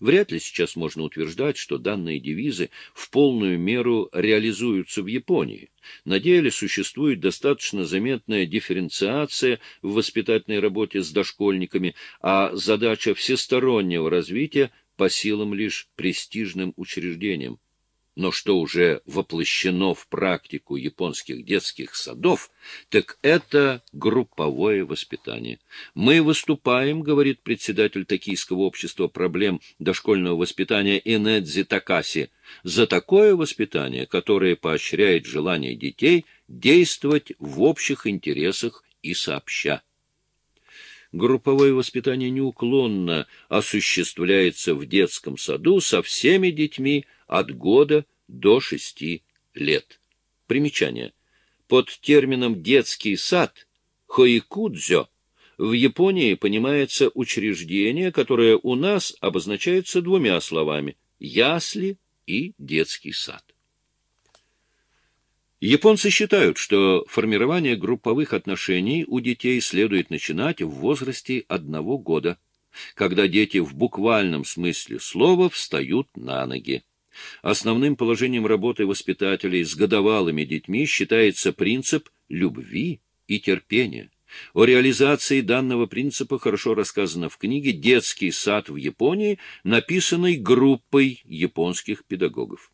Вряд ли сейчас можно утверждать, что данные девизы в полную меру реализуются в Японии. На деле существует достаточно заметная дифференциация в воспитательной работе с дошкольниками, а задача всестороннего развития по силам лишь престижным учреждениям но что уже воплощено в практику японских детских садов, так это групповое воспитание. Мы выступаем, говорит председатель Токийского общества проблем дошкольного воспитания Инэдзи Такаси, за такое воспитание, которое поощряет желание детей действовать в общих интересах и сообща групповое воспитание неуклонно осуществляется в детском саду со всеми детьми от года до шести лет. Примечание. Под термином «детский сад» хоикудзё в Японии понимается учреждение, которое у нас обозначается двумя словами – ясли и детский сад. Японцы считают, что формирование групповых отношений у детей следует начинать в возрасте одного года, когда дети в буквальном смысле слова встают на ноги. Основным положением работы воспитателей с годовалыми детьми считается принцип любви и терпения. О реализации данного принципа хорошо рассказано в книге «Детский сад в Японии», написанной группой японских педагогов.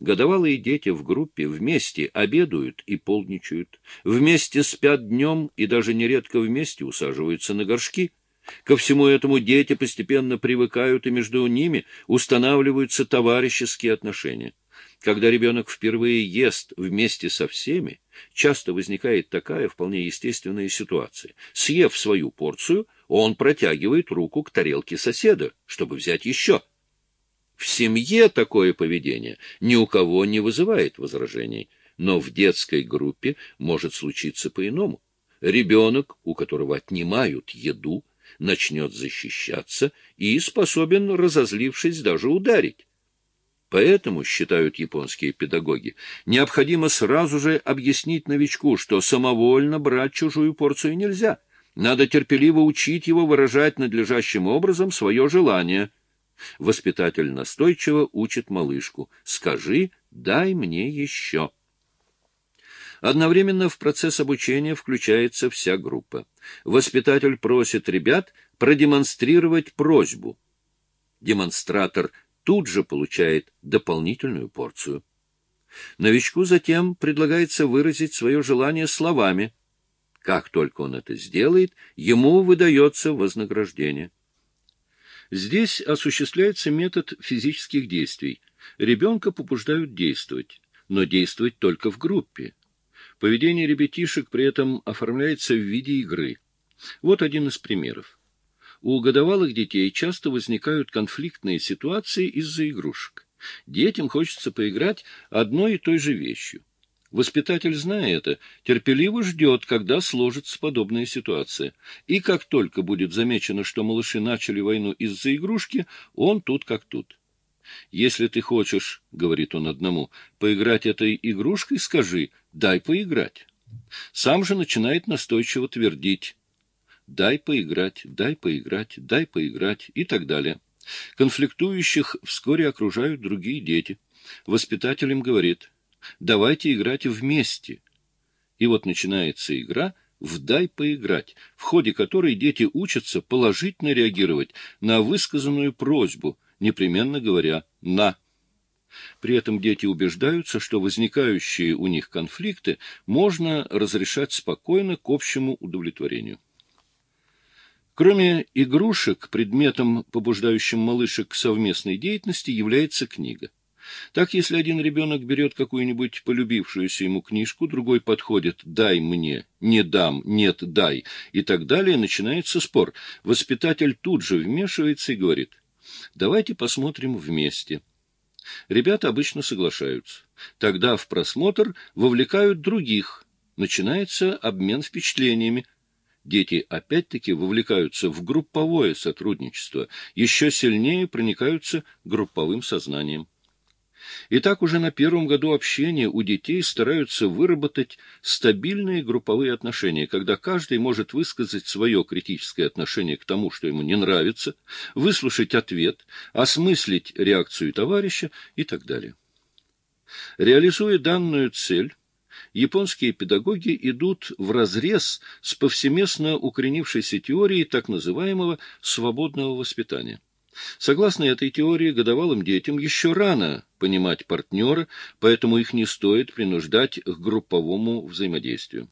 Годовалые дети в группе вместе обедают и полничают, вместе спят днем и даже нередко вместе усаживаются на горшки – Ко всему этому дети постепенно привыкают, и между ними устанавливаются товарищеские отношения. Когда ребенок впервые ест вместе со всеми, часто возникает такая вполне естественная ситуация. Съев свою порцию, он протягивает руку к тарелке соседа, чтобы взять еще. В семье такое поведение ни у кого не вызывает возражений, но в детской группе может случиться по-иному. Ребенок, у которого отнимают еду, начнет защищаться и способен, разозлившись, даже ударить. Поэтому, считают японские педагоги, необходимо сразу же объяснить новичку, что самовольно брать чужую порцию нельзя. Надо терпеливо учить его выражать надлежащим образом свое желание. Воспитатель настойчиво учит малышку «Скажи, дай мне еще». Одновременно в процесс обучения включается вся группа. Воспитатель просит ребят продемонстрировать просьбу. Демонстратор тут же получает дополнительную порцию. Новичку затем предлагается выразить свое желание словами. Как только он это сделает, ему выдается вознаграждение. Здесь осуществляется метод физических действий. Ребенка побуждают действовать, но действовать только в группе. Поведение ребятишек при этом оформляется в виде игры. Вот один из примеров. У годовалых детей часто возникают конфликтные ситуации из-за игрушек. Детям хочется поиграть одной и той же вещью. Воспитатель, зная это, терпеливо ждет, когда сложится подобная ситуация. И как только будет замечено, что малыши начали войну из-за игрушки, он тут как тут. Если ты хочешь, — говорит он одному, — поиграть этой игрушкой, скажи, дай поиграть. Сам же начинает настойчиво твердить, дай поиграть, дай поиграть, дай поиграть и так далее. Конфликтующих вскоре окружают другие дети. Воспитатель им говорит, давайте играть вместе. И вот начинается игра в «дай поиграть», в ходе которой дети учатся положительно реагировать на высказанную просьбу, непременно говоря «на». При этом дети убеждаются, что возникающие у них конфликты можно разрешать спокойно к общему удовлетворению. Кроме игрушек, предметом, побуждающим малышек к совместной деятельности, является книга. Так, если один ребенок берет какую-нибудь полюбившуюся ему книжку, другой подходит «дай мне», «не дам», «нет, дай» и так далее, начинается спор. Воспитатель тут же вмешивается и говорит – Давайте посмотрим вместе. Ребята обычно соглашаются. Тогда в просмотр вовлекают других. Начинается обмен впечатлениями. Дети опять-таки вовлекаются в групповое сотрудничество, еще сильнее проникаются групповым сознанием. И так уже на первом году общения у детей стараются выработать стабильные групповые отношения, когда каждый может высказать свое критическое отношение к тому, что ему не нравится, выслушать ответ, осмыслить реакцию товарища и так далее. Реализуя данную цель, японские педагоги идут вразрез с повсеместно укоренившейся теорией так называемого «свободного воспитания». Согласно этой теории, годовалым детям еще рано понимать партнера, поэтому их не стоит принуждать к групповому взаимодействию.